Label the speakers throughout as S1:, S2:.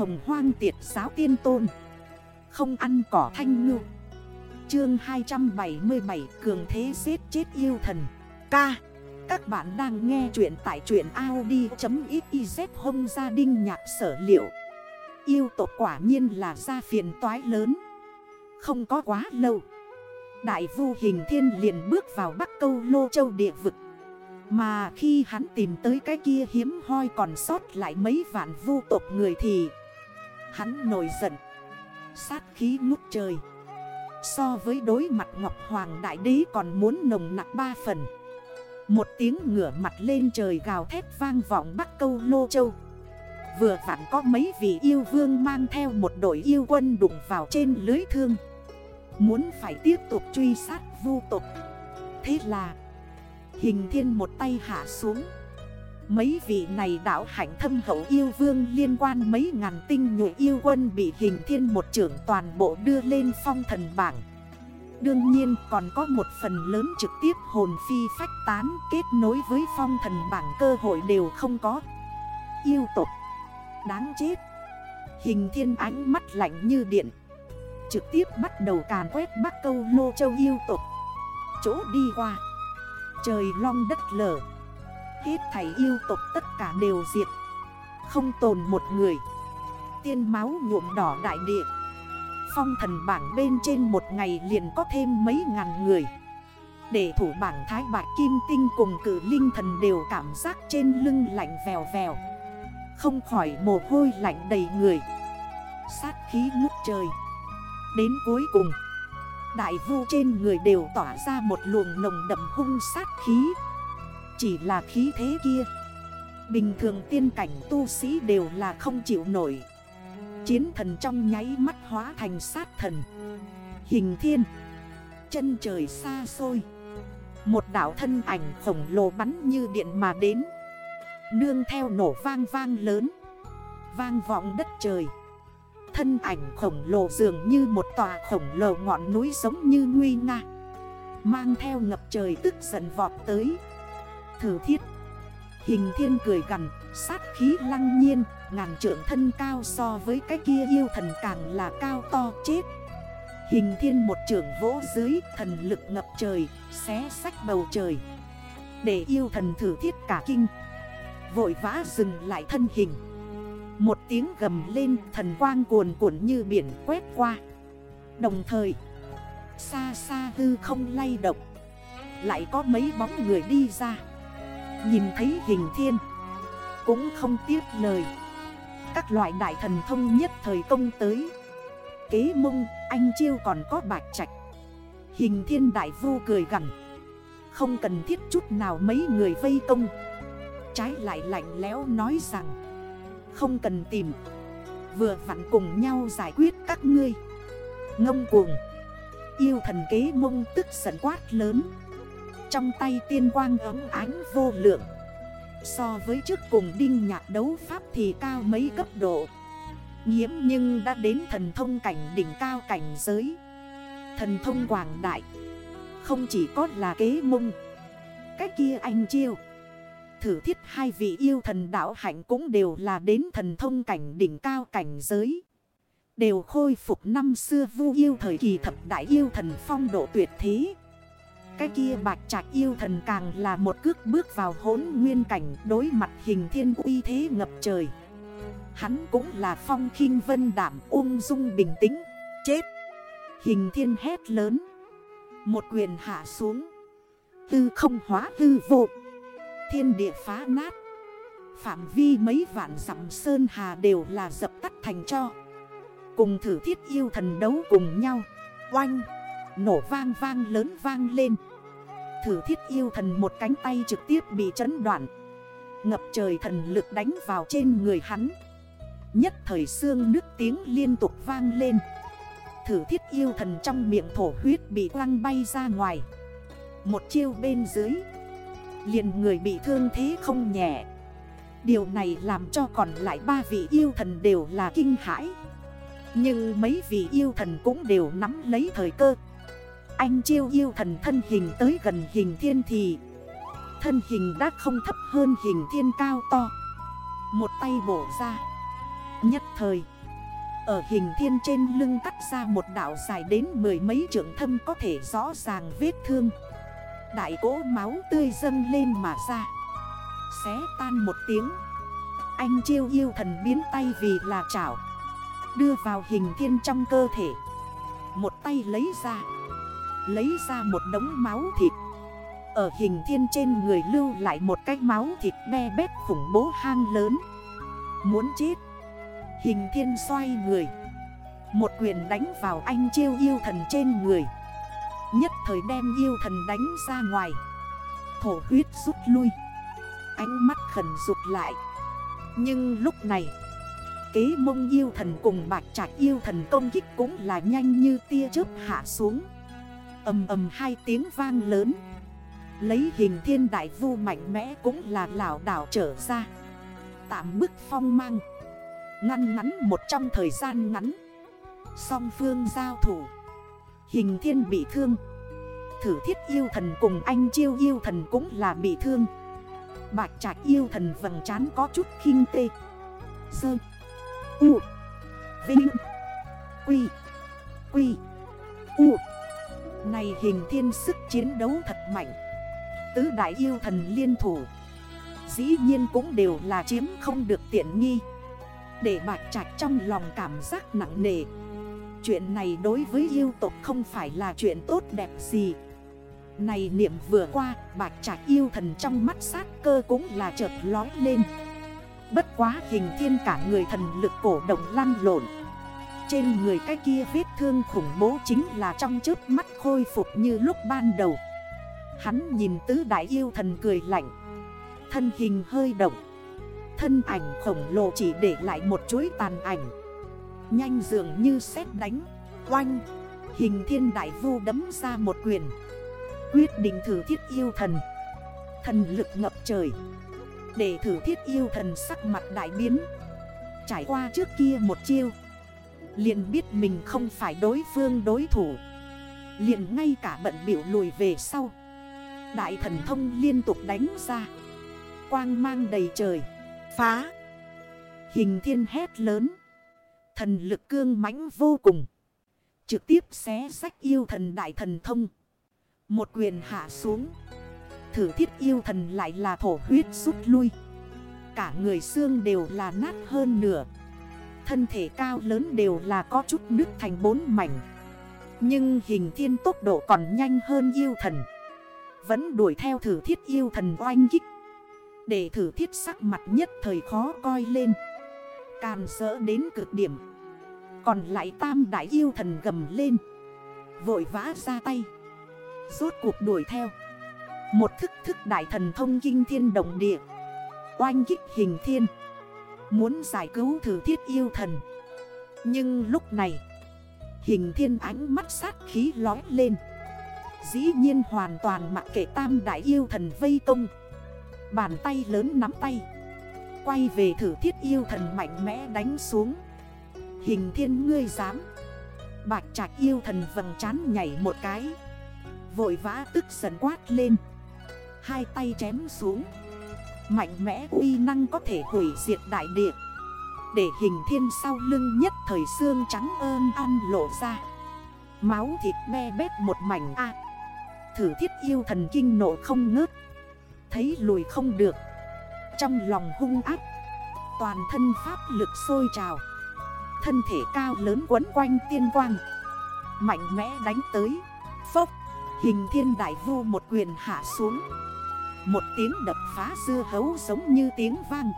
S1: hồng hoang tiệt giáo tiên tôn. Không ăn cỏ thanh ngư. Chương 277 Cường thế giết chết yêu thần. Ca. Các bạn đang nghe chuyện tại truyện Audi.xyz Hông gia đình nhạc sở liệu. Yêu tộc quả nhiên là gia phiền toái lớn. Không có quá lâu, Đại vu hình thiên liền bước vào Bắc Câu Lô Châu địa vực. Mà khi hắn tìm tới cái kia hiếm hoi còn sót lại mấy vạn vu tộc người thì Hắn nổi giận. Sát khí ngút trời. So với đối mặt Ngọc Hoàng Đại Đế còn muốn nồng nặng ba phần. Một tiếng ngửa mặt lên trời gào thét vang vọng Bắc Câu Lô Châu. Vừa vặn có mấy vị yêu vương mang theo một đội yêu quân đụng vào trên lưới thương. Muốn phải tiếp tục truy sát vu tục Thế là, Hình thiên một tay hạ xuống. Mấy vị này đảo hạnh thâm hậu yêu vương liên quan mấy ngàn tinh nhụ yêu quân bị hình thiên một trưởng toàn bộ đưa lên phong thần bảng. Đương nhiên còn có một phần lớn trực tiếp hồn phi phách tán kết nối với phong thần bảng cơ hội đều không có. Yêu tục, đáng chết. Hình thiên ánh mắt lạnh như điện. Trực tiếp bắt đầu càn quét bắc câu lô châu yêu tục. Chỗ đi qua. Trời long đất lở Hết thảy yêu tộc tất cả đều diệt. Không tồn một người. Tiên máu nhuộm đỏ đại địa. Phong thần bảng bên trên một ngày liền có thêm mấy ngàn người. Để thủ bảng thái bạc kim tinh cùng cử linh thần đều cảm giác trên lưng lạnh vèo vèo. Không khỏi mồ hôi lạnh đầy người. Sát khí ngút trời. Đến cuối cùng, Đại vu trên người đều tỏa ra một luồng nồng đậm hung sát khí chỉ là khí thế kia. Bình thường tiên cảnh tu sĩ đều là không chịu nổi. Chiến thần trong nháy mắt hóa thành sát thần. Hình thiên. Chân trời xa xôi. Một đảo thân ảnh khổng lồ bắn như điện mà đến. Nương theo nổ vang vang lớn. Vang vọng đất trời. Thân ảnh khổng lồ dường như một tòa khổng lồ ngọn núi giống như nguy nga. Mang theo ngập trời tức giận vọt tới thử thiết. Hình thiên cười gần sát khí lăng nhiên, Ngàn trượng thân cao so với cái kia yêu thần càng là cao to, chết. Hình thiên một trưởng vỗ dưới, thần lực ngập trời, Xé sách bầu trời. Để yêu thần thử thiết cả kinh. Vội vã dừng lại thân hình. Một tiếng gầm lên, thần quang cuồn cuộn như biển quét qua. Đồng thời, Xa xa hư không lay động. Lại có mấy bóng người đi ra. Nhìn thấy hình thiên. Cũng không tiếc lời. Các loại đại thần thông nhất thời công tới. Kế mông, anh chiêu còn có bạch trạch. Hình thiên đại vu cười gần Không cần thiết chút nào mấy người vây công. Trái lại lạnh lẽo nói rằng. Không cần tìm. Vừa vặn cùng nhau giải quyết các ngươi. Ngông cuồng. Yêu thần kế mông tức giận quát lớn trong tay tiên quang ấm ánh vô lượng. So với trước cùng đinh nhạc đấu pháp thì cao mấy cấp độ. Nhiễm nhưng đã đến thần thông cảnh đỉnh cao cảnh giới. Thần thông quảng đại. Không chỉ có là kế mông. Cái kia anh chiêu. Thử thiết hai vị yêu thần đạo hạnh cũng đều là đến thần thông cảnh đỉnh cao cảnh giới. Đều khôi phục năm xưa vu yêu thời kỳ thập đại yêu thần phong độ tuyệt thế cái kia bạch trạch yêu thần càng là một cước bước vào hốn nguyên cảnh đối mặt hình thiên uy thế ngập trời. Hắn cũng là phong khinh vân đảm ung dung bình tĩnh, chết. Hình thiên hét lớn. Một quyền hạ xuống. Tư không hóa tư vô. Thiên địa phá nát. Phạm vi mấy vạn dặm sơn hà đều là dập tắt thành cho. Cùng thử thiết yêu thần đấu cùng nhau. Oanh. Nổ vang vang lớn vang lên. Thử thiết yêu thần một cánh tay trực tiếp bị chấn đoạn. Ngập trời thần lực đánh vào trên người hắn. Nhất thời xương nước tiếng liên tục vang lên. Thử thiết yêu thần trong miệng thổ huyết bị quăng bay ra ngoài. Một chiêu bên dưới, liền người bị thương thế không nhẹ. Điều này làm cho còn lại ba vị yêu thần đều là kinh hãi. Nhưng mấy vị yêu thần cũng đều nắm lấy thời cơ anh chiêu yêu thần thân hình tới gần hình thiên thì. Thân hình đã không thấp hơn hình thiên cao to. Một tay bổ ra. Nhất thời, Ở hình thiên trên lưng cắt ra một đảo dài đến mười mấy trượng thâm có thể rõ ràng vết thương. Đại cỗ máu tươi dâng lên mà ra. Xé tan một tiếng. Anh chiêu yêu thần biến tay vì là chảo. Đưa vào hình thiên trong cơ thể. Một tay lấy ra. Lấy ra một đống máu thịt. Ở hình thiên trên người lưu lại một cái máu thịt be bét khủng bố hang lớn. Muốn chết. Hình thiên xoay người. Một quyền đánh vào anh chiêu yêu thần trên người. Nhất thời đem yêu thần đánh ra ngoài. Thổ huyết rút lui. Ánh mắt khẩn rụt lại. Nhưng lúc này, Kế mông yêu thần cùng bạch trạch yêu thần công kích cũng là nhanh như tia chớp hạ xuống ầm ầm hai tiếng vang lớn. Lấy hình thiên đại vu mạnh mẽ cũng là lảo đảo trở ra. Tạm bức phong mang. Ngăn ngắn một trong thời gian ngắn. Song phương giao thủ. Hình thiên bị thương. Thử thiết yêu thần cùng anh chiêu yêu thần cũng là bị thương. Bạch trạch yêu thần vầng trán có chút khinh tê. Sơ. U. Vinh. Quy. Quy. U. Này hình thiên sức chiến đấu thật mạnh. Tứ đại yêu thần liên thủ. Dĩ nhiên cũng đều là chiếm không được tiện nghi. Để bạch trạch trong lòng cảm giác nặng nề. Chuyện này đối với yêu tộc không phải là chuyện tốt đẹp gì. Này niệm vừa qua Bạch trạch yêu thần trong mắt sát cơ cũng là chợt lói lên. Bất quá hình thiên cả người thần lực cổ động lăn lộn. Trên người cái kia vết thương khủng bố chính là trong trước mắt khôi phục như lúc ban đầu. Hắn nhìn tứ đại yêu thần cười lạnh. Thân hình hơi động. Thân ảnh khổng lồ chỉ để lại một chuỗi tàn ảnh. Nhanh dường như xét đánh. Oanh. Hình thiên đại vu đấm ra một quyền. Quyết định thử thiết yêu thần. Thần lực ngập trời. Để thử thiết yêu thần sắc mặt đại biến. Trải qua trước kia một chiêu liền biết mình không phải đối phương đối thủ. Liền ngay cả bận biểu lùi về sau. Đại thần thông liên tục đánh ra. Quang mang đầy trời. Phá. Hình thiên hét lớn. Thần lực cương mãnh vô cùng. Trực tiếp xé sách yêu thần đại thần thông. Một quyền hạ xuống. Thử thiết yêu thần lại là thổ huyết rút lui. Cả người xương đều là nát hơn nửa. Thân thể cao lớn đều là có chút nước thành bốn mảnh. Nhưng hình thiên tốc độ còn nhanh hơn yêu thần. Vẫn đuổi theo thử thiết yêu thần oanh kích. Để thử thiết sắc mặt nhất thời khó coi lên. Càn sỡ đến cực điểm. Còn lại tam đại yêu thần gầm lên. Vội vã ra tay. Rốt cuộc đuổi theo. Một thức thức đại thần thông kinh thiên động địa. Oanh kích hình thiên. Muốn giải cứu thử thiết yêu thần. Nhưng lúc này, Hình thiên ánh mắt sát khí lói lên. Dĩ nhiên hoàn toàn mặc kệ tam đại yêu thần vây công. Bàn tay lớn nắm tay, Quay về thử thiết yêu thần mạnh mẽ đánh xuống. Hình thiên ngươi dám. Bạch trạch yêu thần vầng chán nhảy một cái. Vội vã tức giận quát lên. Hai tay chém xuống. Mạnh mẽ uy năng có thể hủy diệt đại địa. Để hình thiên sau lưng nhất thời xương trắng ơn ăn lộ ra. Máu thịt me bét một mảnh A. Thử thiết yêu thần kinh nộ không ngớt. Thấy lùi không được. Trong lòng hung ác. Toàn thân pháp lực sôi trào. Thân thể cao lớn quấn quanh tiên quang. Mạnh mẽ đánh tới. Phốc. Hình thiên đại vu một quyền hạ xuống. Một tiếng đập phá dưa hấu giống như tiếng vang.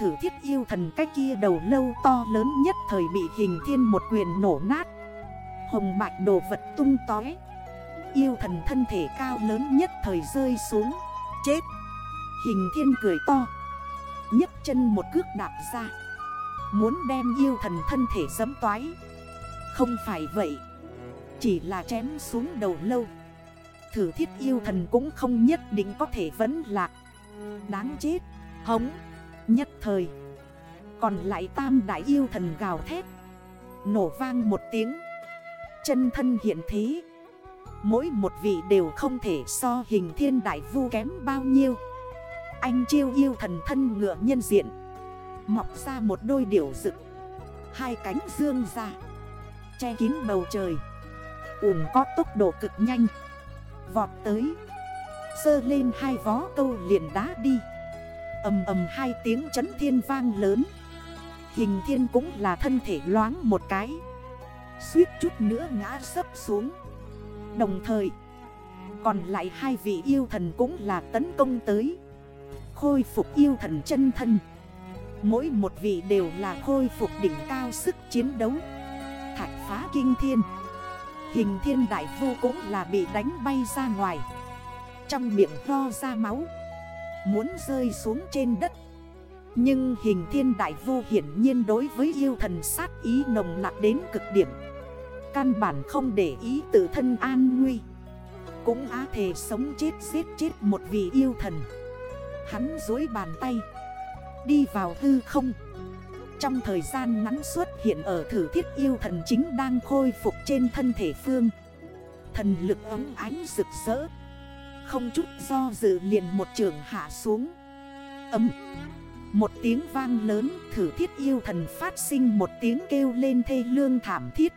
S1: Thử thiết yêu thần cái kia đầu lâu to lớn nhất thời bị hình thiên một quyền nổ nát. Hồng bạch đồ vật tung tói Yêu thần thân thể cao lớn nhất thời rơi xuống. Chết. Hình thiên cười to. Nhấc chân một cước đạp ra. Muốn đem yêu thần thân thể dấm toái. Không phải vậy. Chỉ là chém xuống đầu lâu. Thử thiết yêu thần cũng không nhất định có thể vấn lạc. Đáng chết, Hống, Nhất thời. Còn lại tam đại yêu thần gào thét, Nổ vang một tiếng. Chân thân hiện thế, Mỗi một vị đều không thể so hình thiên đại vu kém bao nhiêu. Anh chiêu yêu thần thân ngựa nhân diện, Mọc ra một đôi điểu rực, Hai cánh dương ra, Che kín bầu trời. Uổng có tốc độ cực nhanh. Vọt tới. Sơ lên hai vó câu liền đá đi. Ẩm ầm hai tiếng chấn thiên vang lớn. Hình thiên cũng là thân thể loáng một cái. Suýt chút nữa ngã sấp xuống. Đồng thời, Còn lại hai vị yêu thần cũng là tấn công tới. Khôi phục yêu thần chân thân. Mỗi một vị đều là khôi phục đỉnh cao sức chiến đấu. Thạch phá kinh thiên. Hình thiên đại vô cũng là bị đánh bay ra ngoài. Trong miệng ho ra máu. Muốn rơi xuống trên đất. Nhưng hình thiên đại vô hiển nhiên đối với yêu thần sát ý nồng nặng đến cực điểm. Căn bản không để ý tự thân an nguy. Cũng á thể sống chết giết chết một vị yêu thần. Hắn dối bàn tay. Đi vào hư không. Trong thời gian ngắn xuất hiện ở thử thiết yêu thần chính đang khôi phục trên thân thể phương. Thần lực ấm ánh rực rỡ. Không chút do dự liền một trường hạ xuống. Ấm. Một tiếng vang lớn, thử thiết yêu thần phát sinh một tiếng kêu lên thê lương thảm thiết.